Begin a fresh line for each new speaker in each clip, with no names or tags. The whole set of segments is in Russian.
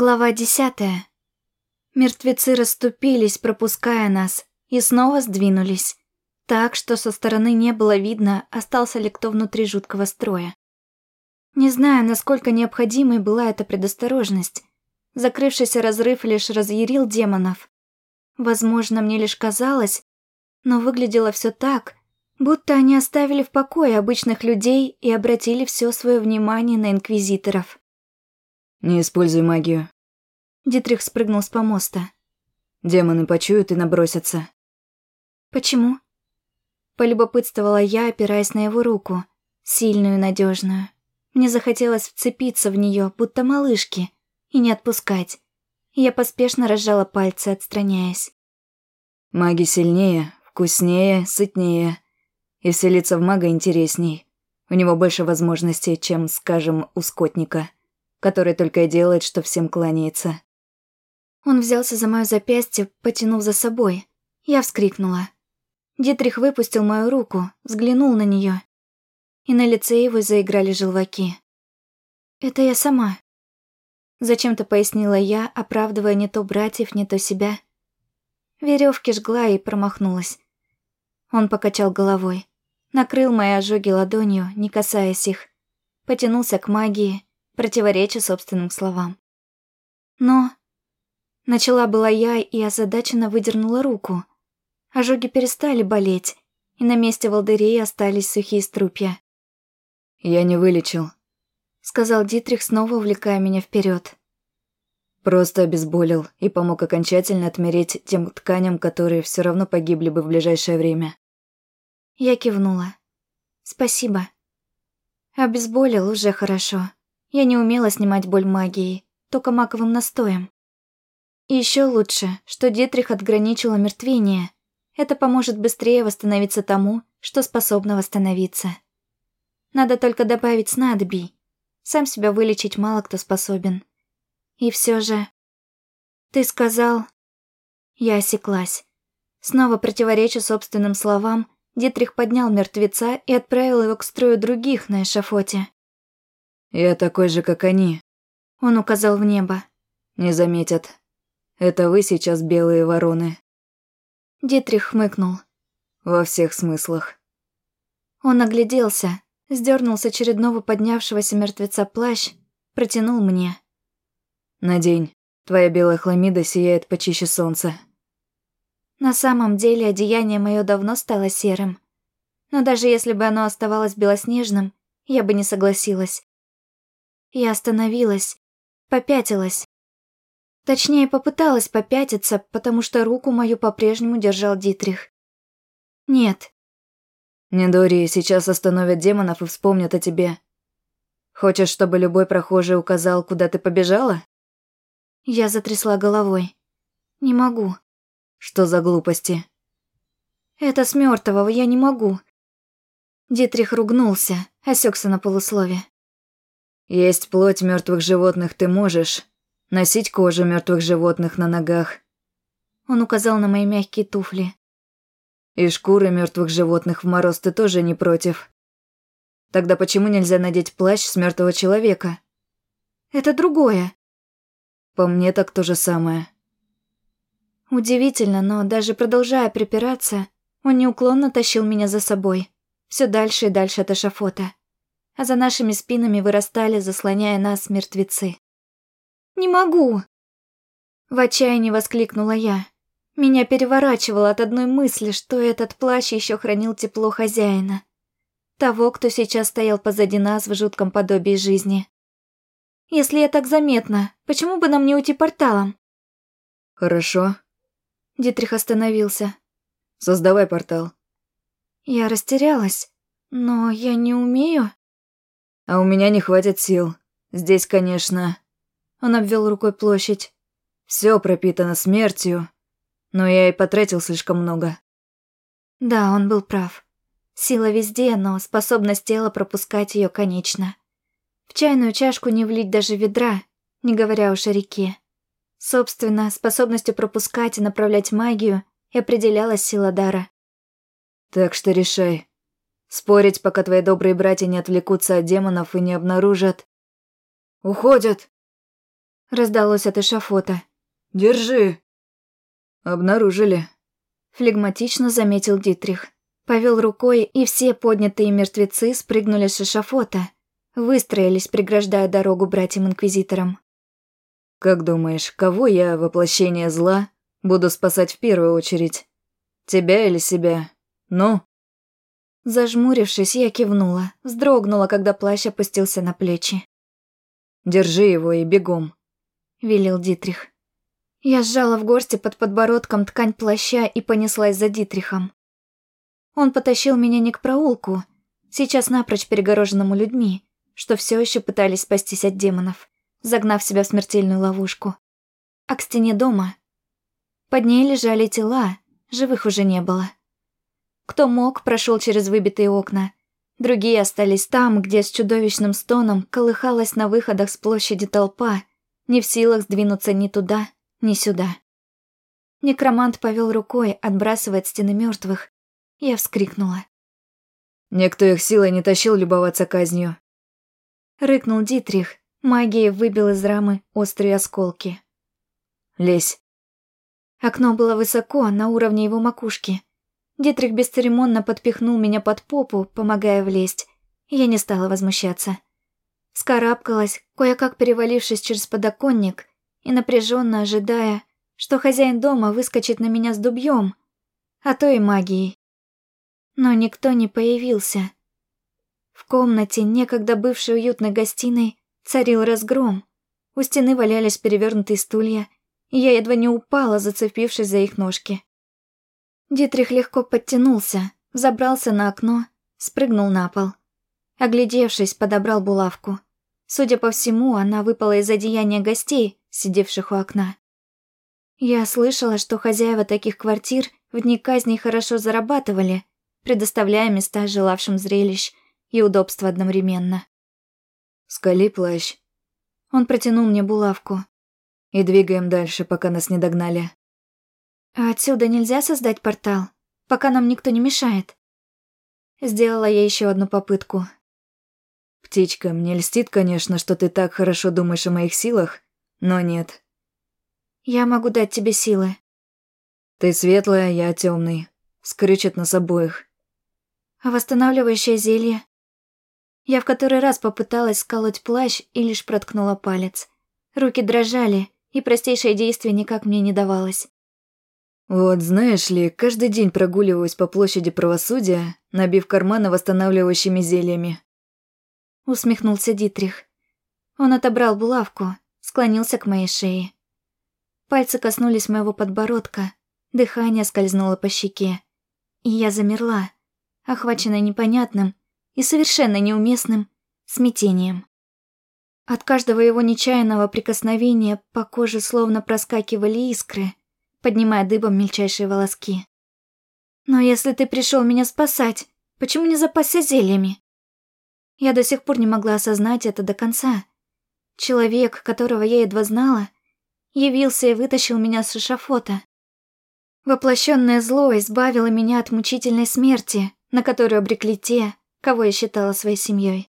Глава десятая. Мертвецы расступились, пропуская нас, и снова сдвинулись. Так, что со стороны не было видно, остался ли кто внутри жуткого строя. Не знаю, насколько необходимой была эта предосторожность. Закрывшийся разрыв лишь разъярил демонов. Возможно, мне лишь казалось, но выглядело все так, будто они оставили в покое обычных людей и обратили все свое внимание на инквизиторов.
«Не используй магию».
Дитрих спрыгнул с помоста.
«Демоны почуют и набросятся».
«Почему?» Полюбопытствовала я, опираясь на его руку, сильную надежную. Мне захотелось вцепиться в нее, будто малышки, и не отпускать. Я поспешно разжала пальцы, отстраняясь.
«Маги сильнее, вкуснее, сытнее. И вселиться в мага интересней. У него больше возможностей, чем, скажем, у скотника, который только и делает, что всем кланяется».
Он взялся за мое запястье, потянув за собой. Я вскрикнула. Дитрих выпустил мою руку, взглянул на нее, и на лице его заиграли желваки. «Это я сама», — зачем-то пояснила я, оправдывая не то братьев, не то себя. Веревки жгла и промахнулась. Он покачал головой, накрыл мои ожоги ладонью, не касаясь их, потянулся к магии, противореча собственным словам. Но... Начала была я и озадаченно выдернула руку — Ожоги перестали болеть, и на месте волдырей остались сухие струпья.
«Я не вылечил», —
сказал Дитрих, снова увлекая меня вперед.
«Просто обезболил и помог окончательно отмереть тем тканям, которые все равно погибли бы в ближайшее время».
Я кивнула. «Спасибо». Обезболил уже хорошо. Я не умела снимать боль магией, только маковым настоем. И еще лучше, что Дитрих отграничил омертвение — это поможет быстрее восстановиться тому, что способно восстановиться. Надо только добавить снадобий. Сам себя вылечить мало кто способен. И все же... Ты сказал... Я осеклась. Снова противореча собственным словам, Дитрих поднял мертвеца и отправил его к строю других на эшафоте.
«Я такой же, как они», —
он указал в небо.
«Не заметят. Это вы сейчас белые вороны».
Дитрих хмыкнул.
«Во всех смыслах».
Он огляделся, сдернул с очередного поднявшегося мертвеца плащ, протянул мне.
«Надень. Твоя белая хламида сияет почище солнца».
На самом деле одеяние мое давно стало серым. Но даже если бы оно оставалось белоснежным, я бы не согласилась. Я остановилась, попятилась, Точнее, попыталась попятиться, потому что руку мою по-прежнему держал Дитрих. Нет.
Недории сейчас остановят демонов и вспомнят о тебе. Хочешь, чтобы любой прохожий указал, куда ты побежала?
Я затрясла головой. Не могу.
Что за глупости?
Это с мертвого я не могу. Дитрих ругнулся, осекся на полуслове.
Есть плоть мертвых животных ты можешь, Носить кожу мертвых животных на ногах.
Он указал на мои мягкие туфли.
И шкуры мертвых животных в мороз ты тоже не против. Тогда почему нельзя надеть плащ с мертвого человека?
Это другое.
По мне так то же самое.
Удивительно, но даже продолжая припираться, он неуклонно тащил меня за собой. Все дальше и дальше от эшафота. А за нашими спинами вырастали, заслоняя нас, мертвецы. Не могу!» В отчаянии воскликнула я. Меня переворачивало от одной мысли, что этот плащ еще хранил тепло хозяина. Того, кто сейчас стоял позади нас в жутком подобии жизни. Если я так заметна, почему бы нам не уйти порталом?
Хорошо.
Дитрих остановился.
Создавай портал.
Я растерялась, но я не умею.
А у меня не хватит сил. Здесь, конечно, он обвел рукой площадь. Все пропитано смертью, но я и потратил слишком много.
Да, он был прав. Сила везде, но способность тела пропускать ее конечно. В чайную чашку не влить даже ведра, не говоря уж о реке. Собственно, способностью пропускать и направлять магию и определялась сила дара.
Так что решай. Спорить, пока твои добрые братья не отвлекутся от демонов и не обнаружат. «Уходят!»
Раздалось от эшафота.
«Держи!» «Обнаружили», —
флегматично заметил Дитрих. Повел рукой, и все поднятые мертвецы спрыгнули с эшафота, выстроились, преграждая дорогу братьям-инквизиторам.
«Как думаешь, кого я, воплощение зла, буду спасать в первую очередь? Тебя или себя? Ну?»
Зажмурившись, я кивнула, вздрогнула, когда плащ опустился на плечи.
«Держи его и бегом», —
велел Дитрих. Я сжала в горсти под подбородком ткань плаща и понеслась за Дитрихом. Он потащил меня не к проулку, сейчас напрочь перегороженному людьми, что все еще пытались спастись от демонов, загнав себя в смертельную ловушку, а к стене дома. Под ней лежали тела, живых уже не было. Кто мог, прошел через выбитые окна. Другие остались там, где с чудовищным стоном колыхалась на выходах с площади толпа, не в силах сдвинуться ни туда, ни сюда. Некромант повел рукой, отбрасывая от стены мертвых. Я вскрикнула.
«Никто их силой не тащил любоваться казнью».
Рыкнул Дитрих, магией выбил из рамы острые осколки.
«Лезь».
Окно было высоко, на уровне его макушки. Дитрих бесцеремонно подпихнул меня под попу, помогая влезть. Я не стала возмущаться. Скарабкалась, кое-как перевалившись через подоконник и напряженно ожидая, что хозяин дома выскочит на меня с дубьем, а то и магией. Но никто не появился. В комнате, некогда бывшей уютной гостиной, царил разгром. У стены валялись перевернутые стулья, и я едва не упала, зацепившись за их ножки. Дитрих легко подтянулся, забрался на окно, спрыгнул на пол. Оглядевшись, подобрал булавку. Судя по всему, она выпала из одеяния гостей, сидевших у окна. Я слышала, что хозяева таких квартир в дни казни хорошо зарабатывали, предоставляя места желавшим зрелищ и удобства одновременно.
«Скали плащ».
Он протянул мне булавку.
«И двигаем дальше, пока нас не догнали».
А отсюда нельзя создать портал, пока нам никто не мешает. Сделала я еще одну попытку.
Птичка, мне льстит, конечно, что ты так хорошо думаешь о моих силах, но нет.
Я могу дать тебе силы.
Ты светлая, я темный. Скрючат нас обоих.
А восстанавливающее зелье? Я в который раз попыталась сколоть плащ и лишь проткнула палец. Руки дрожали, и простейшее действие никак мне не давалось.
Вот знаешь ли, каждый день прогуливаюсь по площади правосудия, набив карманы восстанавливающими зельями.
Усмехнулся Дитрих. Он отобрал булавку, склонился к моей шее. Пальцы коснулись моего подбородка, дыхание скользнуло по щеке. И я замерла, охваченная непонятным и совершенно неуместным смятением. От каждого его нечаянного прикосновения по коже словно проскакивали искры, поднимая дыбом мельчайшие волоски. «Но если ты пришел меня спасать, почему не запасся зельями?» Я до сих пор не могла осознать это до конца. Человек, которого я едва знала, явился и вытащил меня с эшафота. Воплощенное зло избавило меня от мучительной смерти, на которую обрекли те, кого я считала своей семьей.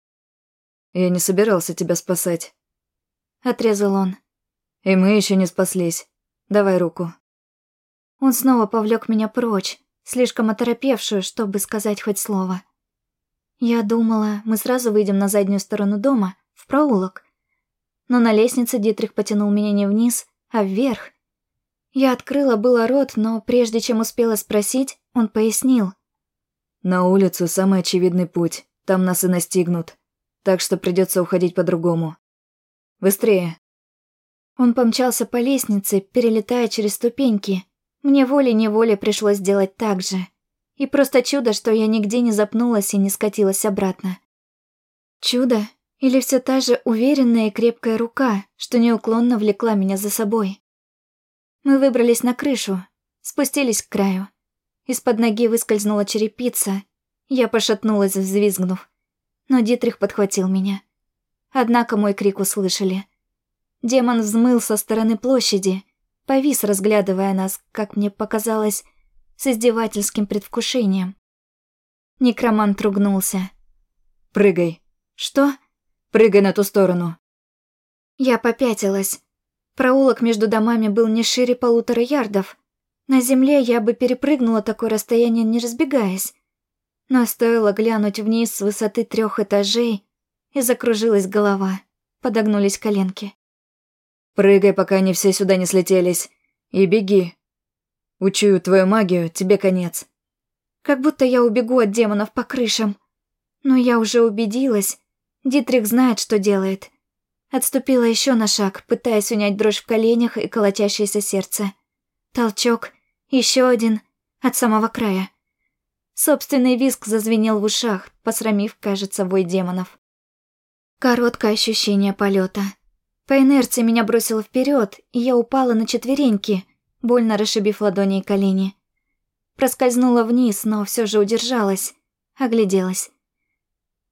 «Я не собирался тебя спасать», —
отрезал он.
«И мы еще не спаслись. Давай руку».
Он снова повлек меня прочь, слишком оторопевшую, чтобы сказать хоть слово. Я думала, мы сразу выйдем на заднюю сторону дома, в проулок. Но на лестнице Дитрих потянул меня не вниз, а вверх. Я открыла было рот, но прежде чем успела спросить, он пояснил.
«На улицу самый очевидный путь, там нас и настигнут, так что придется уходить по-другому. Быстрее!»
Он помчался по лестнице, перелетая через ступеньки, мне волей-неволей пришлось сделать так же. И просто чудо, что я нигде не запнулась и не скатилась обратно. Чудо или все та же уверенная и крепкая рука, что неуклонно влекла меня за собой. Мы выбрались на крышу, спустились к краю. Из-под ноги выскользнула черепица. Я пошатнулась, взвизгнув. Но Дитрих подхватил меня. Однако мой крик услышали. Демон взмыл со стороны площади, повис, разглядывая нас, как мне показалось, с издевательским предвкушением. Некромант ругнулся.
«Прыгай».
«Что?»
«Прыгай на ту сторону».
Я попятилась. Проулок между домами был не шире полутора ярдов. На земле я бы перепрыгнула такое расстояние, не разбегаясь. Но стоило глянуть вниз с высоты трех этажей, и закружилась голова, подогнулись коленки.
«Прыгай, пока они все сюда не слетелись, и беги. Учую твою магию, тебе конец».
Как будто я убегу от демонов по крышам. Но я уже убедилась. Дитрих знает, что делает. Отступила еще на шаг, пытаясь унять дрожь в коленях и колотящееся сердце. Толчок, еще один, от самого края. Собственный виск зазвенел в ушах, посрамив, кажется, вой демонов. Короткое ощущение полета. По инерции меня бросило вперед, и я упала на четвереньки, больно расшибив ладони и колени. Проскользнула вниз, но все же удержалась, огляделась.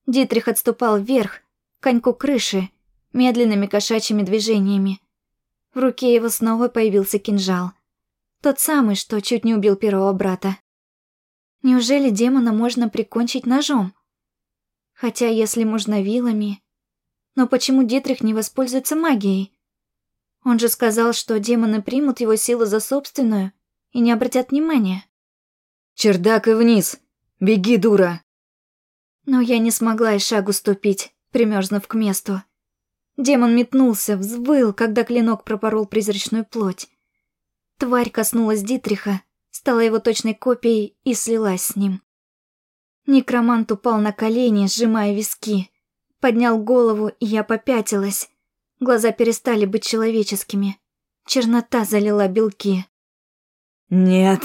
Дитрих отступал вверх, к коньку крыши, медленными кошачьими движениями. В руке его снова появился кинжал. Тот самый, что чуть не убил первого брата. Неужели демона можно прикончить ножом? Хотя, если можно вилами... Но почему Дитрих не воспользуется магией? Он же сказал, что демоны примут его силу за собственную и не обратят внимания.
«Чердак и вниз! Беги, дура!»
Но я не смогла и шагу ступить, примерзнув к месту. Демон метнулся, взвыл, когда клинок пропорол призрачную плоть. Тварь коснулась Дитриха, стала его точной копией и слилась с ним. Некромант упал на колени, сжимая виски. Поднял голову, и я попятилась. Глаза перестали быть человеческими. Чернота залила белки.
«Нет»,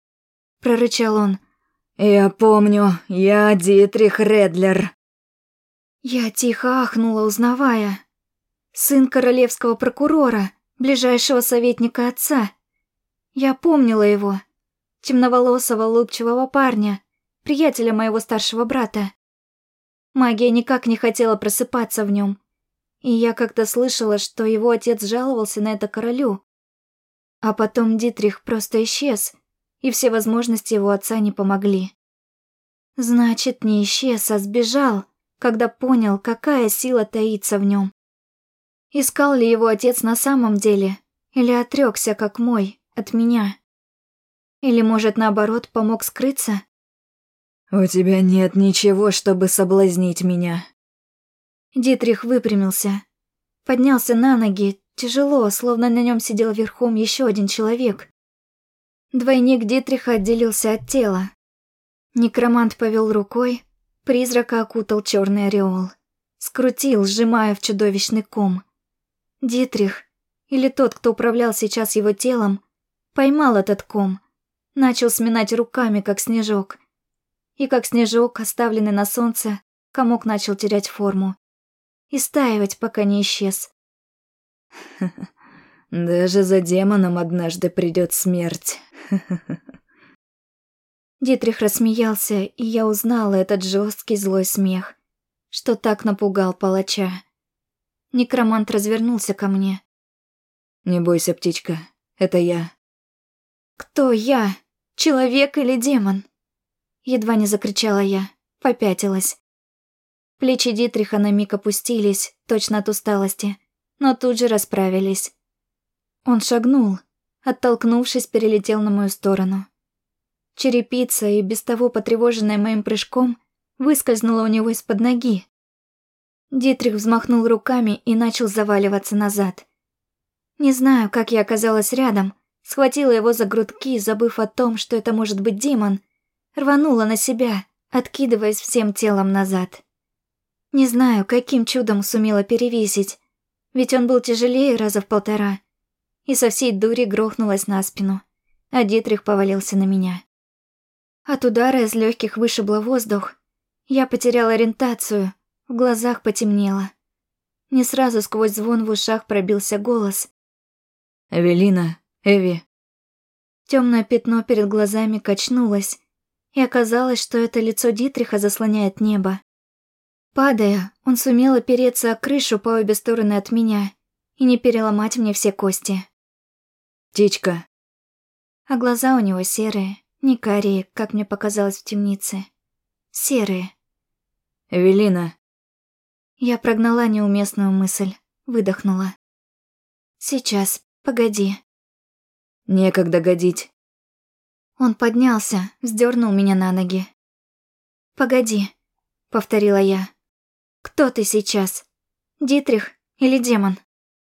—
прорычал он.
«Я помню, я Дитрих Редлер».
Я тихо ахнула, узнавая. Сын королевского прокурора, ближайшего советника отца. Я помнила его. Темноволосого, улыбчивого парня, приятеля моего старшего брата. Магия никак не хотела просыпаться в нем. И я как-то слышала, что его отец жаловался на это королю. А потом Дитрих просто исчез — и все возможности его отца не помогли. Значит, не исчез, а сбежал, когда понял, какая сила таится в нем. Искал ли его отец на самом деле, или отрекся, как мой, от меня? Или, может, наоборот, помог скрыться?
«У тебя нет ничего, чтобы соблазнить меня».
Дитрих выпрямился. Поднялся на ноги, тяжело, словно на нем сидел верхом еще один человек. Двойник Дитриха отделился от тела. Некромант повел рукой, призрака окутал черный ореол. Скрутил, сжимая в чудовищный ком. Дитрих, или тот, кто управлял сейчас его телом, поймал этот ком, начал сминать руками, как снежок. И как снежок, оставленный на солнце, комок начал терять форму. И стаивать, пока не исчез.
Даже за демоном однажды придет смерть.
Дитрих рассмеялся, и я узнала этот жесткий злой смех, что так напугал палача. Некромант развернулся ко мне.
«Не бойся, птичка, это я».
«Кто я? Человек или демон?» Едва не закричала я, попятилась. Плечи Дитриха на миг опустились, точно от усталости, но тут же расправились. Он шагнул, оттолкнувшись, перелетел на мою сторону. Черепица, и без того потревоженная моим прыжком, выскользнула у него из-под ноги. Дитрих взмахнул руками и начал заваливаться назад. Не знаю, как я оказалась рядом, схватила его за грудки, забыв о том, что это может быть демон, рванула на себя, откидываясь всем телом назад. Не знаю, каким чудом сумела перевесить, ведь он был тяжелее раза в полтора, и со всей дури грохнулась на спину, а Дитрих повалился на меня. От удара из легких вышибло воздух. Я потеряла ориентацию, в глазах потемнело. Не сразу сквозь звон в ушах пробился голос.
«Эвелина, Эви».
Темное пятно перед глазами качнулось, и оказалось, что это лицо Дитриха заслоняет небо. Падая, он сумел опереться о крышу по обе стороны от меня и не переломать мне все кости.
Птичка.
А глаза у него серые, не карие, как мне показалось в темнице. Серые.
Эвелина.
Я прогнала неуместную мысль, выдохнула. Сейчас, погоди.
Некогда годить.
Он поднялся, вздернул меня на ноги. «Погоди», — повторила я. «Кто ты сейчас? Дитрих или демон?»